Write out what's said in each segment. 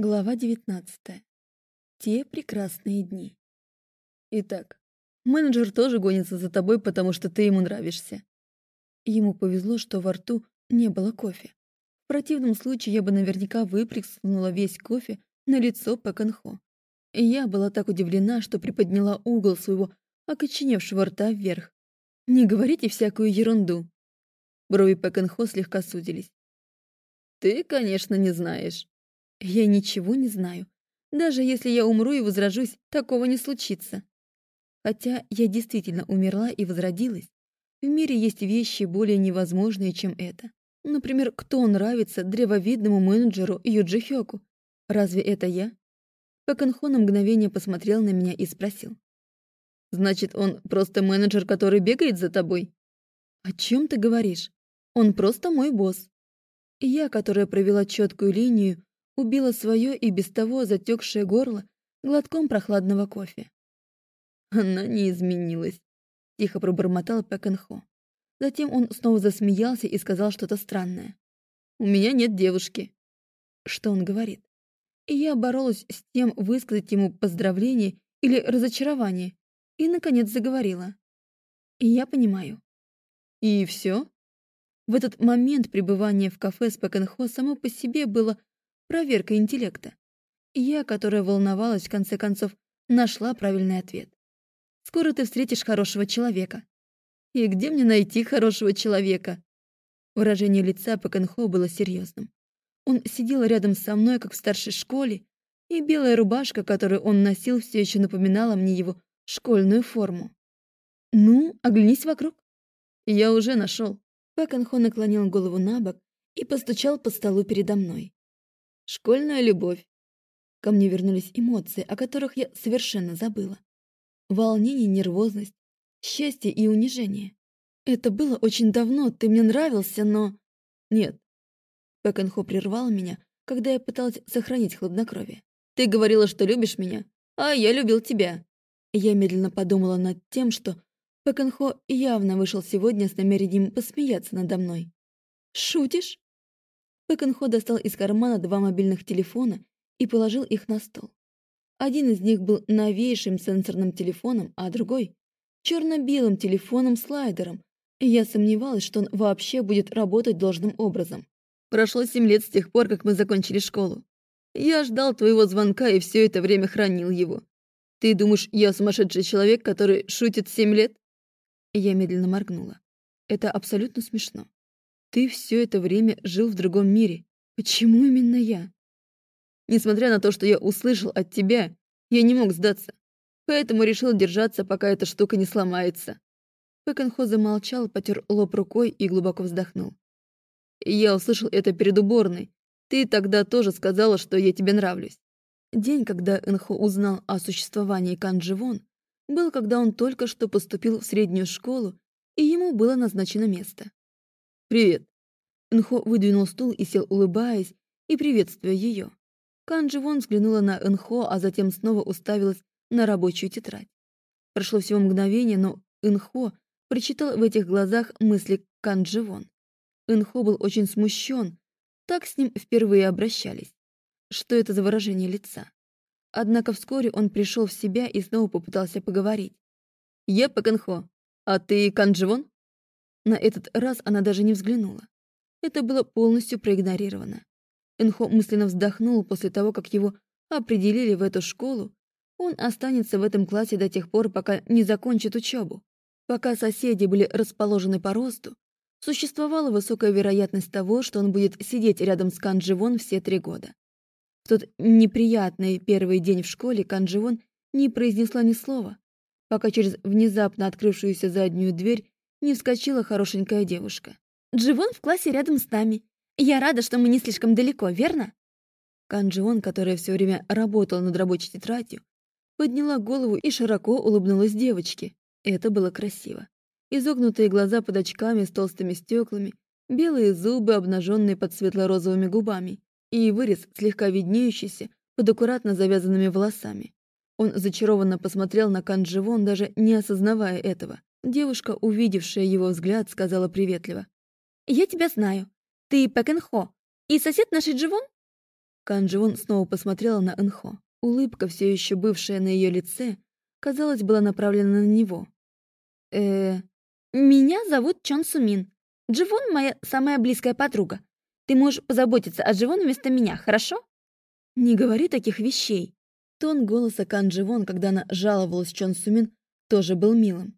Глава 19. Те прекрасные дни. Итак, менеджер тоже гонится за тобой, потому что ты ему нравишься. Ему повезло, что во рту не было кофе. В противном случае я бы наверняка выплеснула весь кофе на лицо Пэкэнхо. И я была так удивлена, что приподняла угол своего окоченевшего рта вверх. Не говорите всякую ерунду. Брови Пэкэнхо слегка судились. Ты, конечно, не знаешь. Я ничего не знаю. Даже если я умру и возражусь, такого не случится. Хотя я действительно умерла и возродилась. В мире есть вещи более невозможные, чем это. Например, кто нравится древовидному менеджеру Юджи Хёку? Разве это я? Паканхо на мгновение посмотрел на меня и спросил. «Значит, он просто менеджер, который бегает за тобой?» «О чем ты говоришь? Он просто мой босс». Я, которая провела четкую линию, убила свое и без того затекшее горло глотком прохладного кофе. Она не изменилась, тихо пробормотал Пэкэнхо. Затем он снова засмеялся и сказал что-то странное. «У меня нет девушки». Что он говорит? И я боролась с тем, высказать ему поздравление или разочарование, и, наконец, заговорила. И я понимаю. И все? В этот момент пребывание в кафе с Пэкэнхо само по себе было проверка интеллекта. Я, которая волновалась, в конце концов, нашла правильный ответ. Скоро ты встретишь хорошего человека. И где мне найти хорошего человека? Выражение лица Паканхо было серьезным. Он сидел рядом со мной, как в старшей школе, и белая рубашка, которую он носил, все еще напоминала мне его школьную форму. «Ну, оглянись вокруг». «Я уже нашел». Паканхо наклонил голову на бок и постучал по столу передо мной. Школьная любовь. Ко мне вернулись эмоции, о которых я совершенно забыла. Волнение, нервозность, счастье и унижение. Это было очень давно, ты мне нравился, но... Нет. Пэкэнхо прервал меня, когда я пыталась сохранить хладнокровие. Ты говорила, что любишь меня, а я любил тебя. Я медленно подумала над тем, что Пэкэнхо явно вышел сегодня с намерением посмеяться надо мной. «Шутишь?» Пэкэнхо достал из кармана два мобильных телефона и положил их на стол. Один из них был новейшим сенсорным телефоном, а другой — черно-белым телефоном-слайдером, я сомневалась, что он вообще будет работать должным образом. Прошло семь лет с тех пор, как мы закончили школу. Я ждал твоего звонка и все это время хранил его. Ты думаешь, я сумасшедший человек, который шутит семь лет? Я медленно моргнула. Это абсолютно смешно. Ты все это время жил в другом мире. Почему именно я? Несмотря на то, что я услышал от тебя, я не мог сдаться. Поэтому решил держаться, пока эта штука не сломается. Пэкэнхо замолчал, потер лоб рукой и глубоко вздохнул. Я услышал это перед уборной. Ты тогда тоже сказала, что я тебе нравлюсь. День, когда Энхо узнал о существовании Кандживон, был, когда он только что поступил в среднюю школу, и ему было назначено место. «Привет». Энхо выдвинул стул и сел, улыбаясь и приветствуя ее. Канджи Вон взглянула на Энхо, а затем снова уставилась на рабочую тетрадь. Прошло всего мгновение, но Энхо прочитал в этих глазах мысли Канджи Вон. Энхо был очень смущен, так с ним впервые обращались. Что это за выражение лица? Однако вскоре он пришел в себя и снова попытался поговорить. «Я Пэкэнхо, а ты Кандживон?» На этот раз она даже не взглянула. Это было полностью проигнорировано. Энхо мысленно вздохнул после того, как его определили в эту школу. Он останется в этом классе до тех пор, пока не закончит учебу. Пока соседи были расположены по росту, существовала высокая вероятность того, что он будет сидеть рядом с Кандживон все три года. В тот неприятный первый день в школе Кандживон не произнесла ни слова, пока через внезапно открывшуюся заднюю дверь не вскочила хорошенькая девушка. «Дживон в классе рядом с нами. Я рада, что мы не слишком далеко, верно?» Канджион, которая все время работала над рабочей тетрадью, подняла голову и широко улыбнулась девочке. Это было красиво. Изогнутые глаза под очками с толстыми стеклами, белые зубы, обнаженные под светло-розовыми губами, и вырез, слегка виднеющийся, под аккуратно завязанными волосами. Он зачарованно посмотрел на Кандживон, даже не осознавая этого. Девушка, увидевшая его взгляд, сказала приветливо. «Я тебя знаю. Ты Пэкэнхо. И сосед нашей Дживон?» Кан Дживон снова посмотрела на Энхо. Улыбка, все еще бывшая на ее лице, казалось, была направлена на него. э Меня зовут Чон Сумин. Дживон — моя самая близкая подруга. Ты можешь позаботиться о Дживон вместо меня, хорошо?» «Не говори таких вещей». Тон голоса Кан Дживон, когда она жаловалась Чон Сумин, тоже был милым.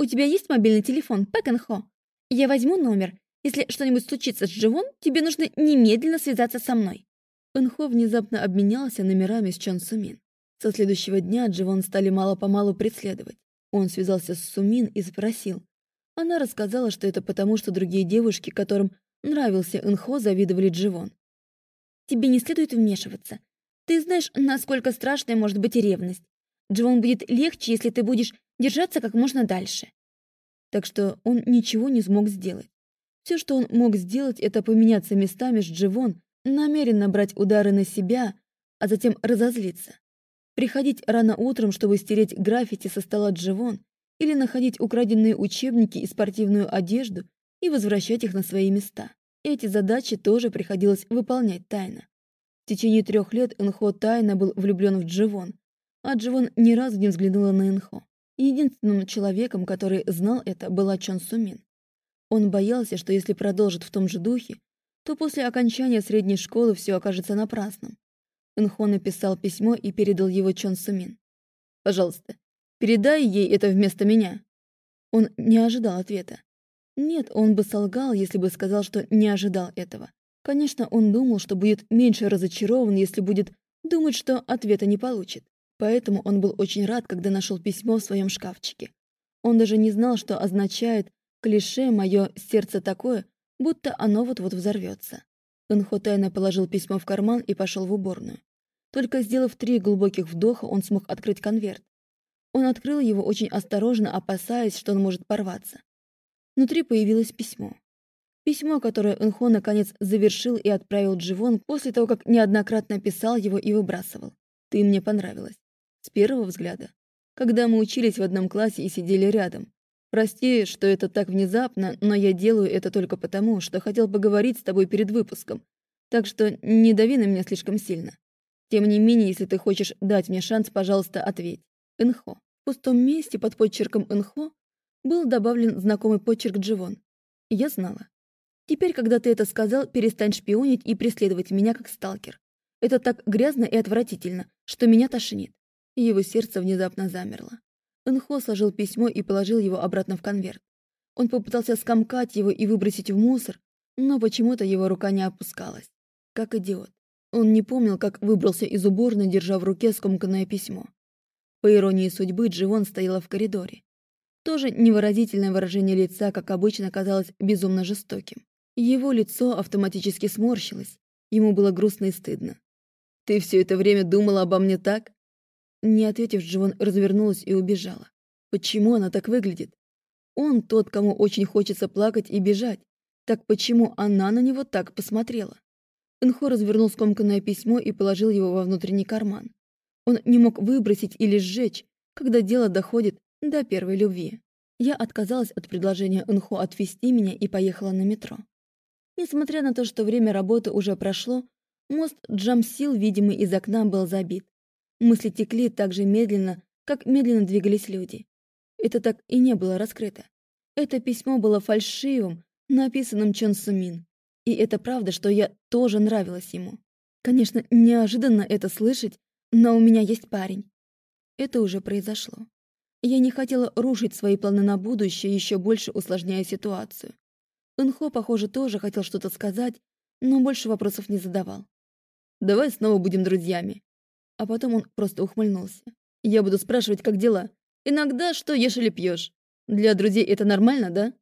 «У тебя есть мобильный телефон, Пэк Хо? Я возьму номер. Если что-нибудь случится с Дживон, тебе нужно немедленно связаться со мной». Пэнхо внезапно обменялся номерами с Чон Сумин. Со следующего дня Дживон стали мало-помалу преследовать. Он связался с Сумин и спросил. Она рассказала, что это потому, что другие девушки, которым нравился Энхо, завидовали Дживон. «Тебе не следует вмешиваться. Ты знаешь, насколько страшной может быть ревность. Дживон будет легче, если ты будешь держаться как можно дальше». Так что он ничего не смог сделать. Все, что он мог сделать, это поменяться местами с Дживон, намеренно брать удары на себя, а затем разозлиться. Приходить рано утром, чтобы стереть граффити со стола Дживон, или находить украденные учебники и спортивную одежду и возвращать их на свои места. Эти задачи тоже приходилось выполнять тайно. В течение трех лет Энхо тайно был влюблен в Дживон, а Дживон ни разу не взглянула на Энхо. Единственным человеком, который знал это, была Чон Сумин. Он боялся, что если продолжит в том же духе, то после окончания средней школы все окажется напрасным. Энхо написал письмо и передал его Чон Сумин. «Пожалуйста, передай ей это вместо меня». Он не ожидал ответа. Нет, он бы солгал, если бы сказал, что не ожидал этого. Конечно, он думал, что будет меньше разочарован, если будет думать, что ответа не получит. Поэтому он был очень рад, когда нашел письмо в своем шкафчике. Он даже не знал, что означает клише «моё сердце такое», будто оно вот-вот взорвется. Энхо тайно положил письмо в карман и пошел в уборную. Только сделав три глубоких вдоха, он смог открыть конверт. Он открыл его очень осторожно, опасаясь, что он может порваться. Внутри появилось письмо. Письмо, которое Энхо наконец завершил и отправил Дживон после того, как неоднократно писал его и выбрасывал. «Ты мне понравилась. С первого взгляда. Когда мы учились в одном классе и сидели рядом. Прости, что это так внезапно, но я делаю это только потому, что хотел поговорить с тобой перед выпуском. Так что не дави на меня слишком сильно. Тем не менее, если ты хочешь дать мне шанс, пожалуйста, ответь. Энхо. В пустом месте под подчерком Энхо был добавлен знакомый почерк Дживон. Я знала. Теперь, когда ты это сказал, перестань шпионить и преследовать меня как сталкер. Это так грязно и отвратительно, что меня тошнит. Его сердце внезапно замерло. Энхо сложил письмо и положил его обратно в конверт. Он попытался скомкать его и выбросить в мусор, но почему-то его рука не опускалась. Как идиот. Он не помнил, как выбрался из уборной, держа в руке скомканное письмо. По иронии судьбы, Дживон стояла в коридоре. Тоже невыразительное выражение лица, как обычно, казалось безумно жестоким. Его лицо автоматически сморщилось. Ему было грустно и стыдно. «Ты все это время думала обо мне так?» Не ответив, Дживон развернулась и убежала. Почему она так выглядит? Он тот, кому очень хочется плакать и бежать. Так почему она на него так посмотрела? Энхо развернул скомканное письмо и положил его во внутренний карман. Он не мог выбросить или сжечь, когда дело доходит до первой любви. Я отказалась от предложения Энхо отвезти меня и поехала на метро. Несмотря на то, что время работы уже прошло, мост Джамсил, видимый из окна, был забит. Мысли текли так же медленно, как медленно двигались люди. Это так и не было раскрыто. Это письмо было фальшивым, написанным Чон Сумин. И это правда, что я тоже нравилась ему. Конечно, неожиданно это слышать, но у меня есть парень. Это уже произошло. Я не хотела рушить свои планы на будущее, еще больше усложняя ситуацию. Энхо, похоже, тоже хотел что-то сказать, но больше вопросов не задавал. «Давай снова будем друзьями». А потом он просто ухмыльнулся. «Я буду спрашивать, как дела. Иногда что ешь или пьешь. Для друзей это нормально, да?»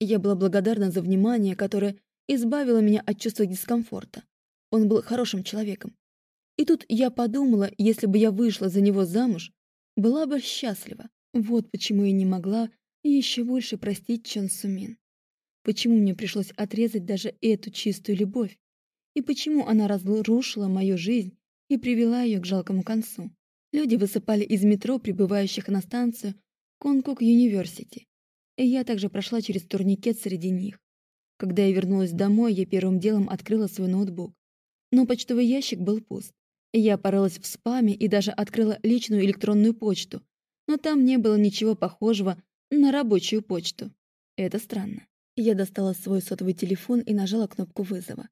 Я была благодарна за внимание, которое избавило меня от чувства дискомфорта. Он был хорошим человеком. И тут я подумала, если бы я вышла за него замуж, была бы счастлива. Вот почему я не могла еще больше простить Чон Сумин. Почему мне пришлось отрезать даже эту чистую любовь? И почему она разрушила мою жизнь и привела ее к жалкому концу? Люди высыпали из метро, прибывающих на станцию Конкук Юниверсити. И я также прошла через турникет среди них. Когда я вернулась домой, я первым делом открыла свой ноутбук. Но почтовый ящик был пуст. Я порылась в спаме и даже открыла личную электронную почту, но там не было ничего похожего на рабочую почту. Это странно. Я достала свой сотовый телефон и нажала кнопку вызова.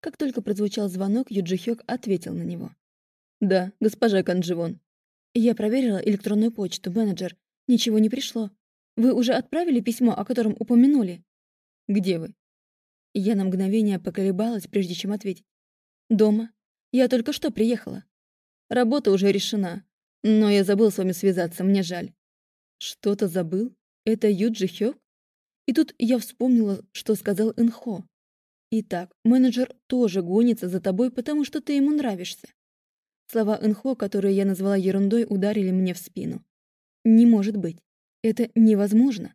Как только прозвучал звонок, Юджихёк ответил на него. «Да, госпожа Кандживон». «Я проверила электронную почту, менеджер. Ничего не пришло. Вы уже отправили письмо, о котором упомянули?» «Где вы?» Я на мгновение поколебалась, прежде чем ответить. «Дома. Я только что приехала. Работа уже решена, но я забыл с вами связаться, мне жаль». «Что-то забыл? Это Юджи Хёк?» И тут я вспомнила, что сказал Инхо. «Итак, менеджер тоже гонится за тобой, потому что ты ему нравишься». Слова Инхо, которые я назвала ерундой, ударили мне в спину. «Не может быть. Это невозможно».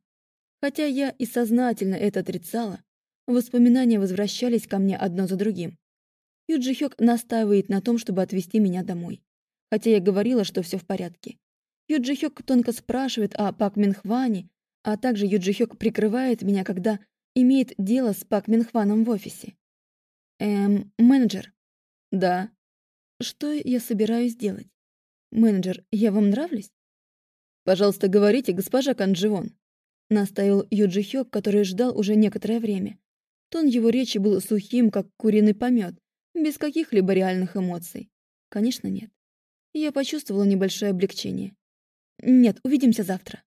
Хотя я и сознательно это отрицала, воспоминания возвращались ко мне одно за другим. Юджи Хёк настаивает на том, чтобы отвезти меня домой. Хотя я говорила, что все в порядке. Юджи Хёк тонко спрашивает о Пак Минхване, а также Юджи Хёк прикрывает меня, когда имеет дело с Пак Минхваном в офисе. Эм, менеджер. Да. Что я собираюсь делать? Менеджер, я вам нравлюсь? Пожалуйста, говорите, госпожа Кандживон настаивал Юджи Хёк, который ждал уже некоторое время. Тон его речи был сухим, как куриный помет, без каких-либо реальных эмоций. Конечно, нет. Я почувствовала небольшое облегчение. Нет, увидимся завтра.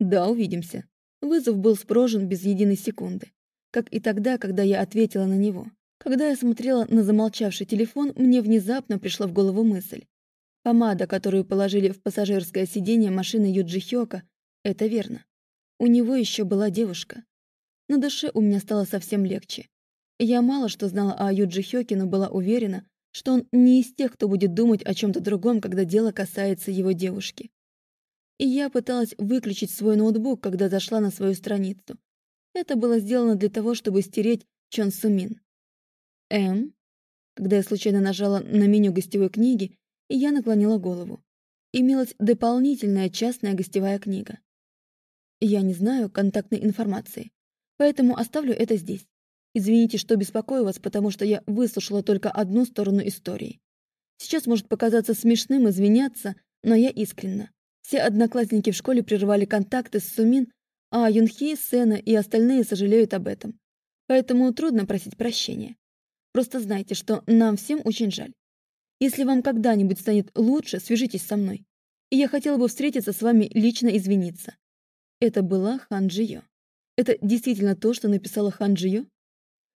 Да, увидимся. Вызов был спрожен без единой секунды. Как и тогда, когда я ответила на него. Когда я смотрела на замолчавший телефон, мне внезапно пришла в голову мысль. Помада, которую положили в пассажирское сиденье машины Юджи Хёка, это верно. У него еще была девушка. На душе у меня стало совсем легче. Я мало что знала о Юджи Хёке, но была уверена, что он не из тех, кто будет думать о чем-то другом, когда дело касается его девушки. И я пыталась выключить свой ноутбук, когда зашла на свою страницу. Это было сделано для того, чтобы стереть Чон Сумин. «М?» Когда я случайно нажала на меню гостевой книги, я наклонила голову. Имелась дополнительная частная гостевая книга. Я не знаю контактной информации, поэтому оставлю это здесь. Извините, что беспокою вас, потому что я выслушала только одну сторону истории. Сейчас может показаться смешным извиняться, но я искренна. Все одноклассники в школе прерывали контакты с Сумин, а Юнхи, Сена и остальные сожалеют об этом. Поэтому трудно просить прощения. Просто знайте, что нам всем очень жаль. Если вам когда-нибудь станет лучше, свяжитесь со мной. И я хотела бы встретиться с вами лично извиниться. Это была Хан Джио. Это действительно то, что написала Хан Джио?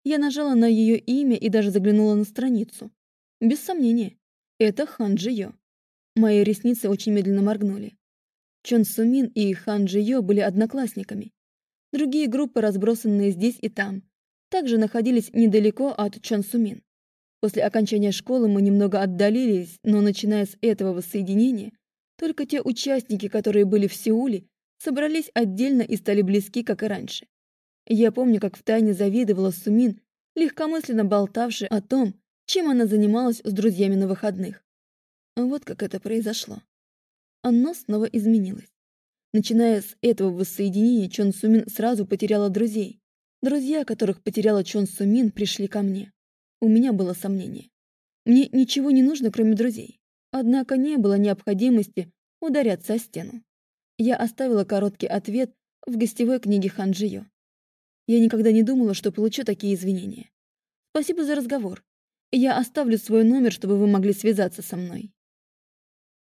Я нажала на ее имя и даже заглянула на страницу. Без сомнения, это Хан Джио. Мои ресницы очень медленно моргнули. Чон Сумин и Хан Джио были одноклассниками. Другие группы, разбросанные здесь и там, также находились недалеко от Чон Сумин. После окончания школы мы немного отдалились, но начиная с этого воссоединения, только те участники, которые были в Сеуле, собрались отдельно и стали близки, как и раньше. Я помню, как втайне завидовала Сумин, легкомысленно болтавшей о том, чем она занималась с друзьями на выходных. Вот как это произошло. Оно снова изменилось. Начиная с этого воссоединения, Чон Сумин сразу потеряла друзей. Друзья, которых потеряла Чон Сумин, пришли ко мне. У меня было сомнение. Мне ничего не нужно, кроме друзей. Однако не было необходимости ударяться о стену я оставила короткий ответ в гостевой книге Ханджио. Я никогда не думала, что получу такие извинения. Спасибо за разговор. Я оставлю свой номер, чтобы вы могли связаться со мной.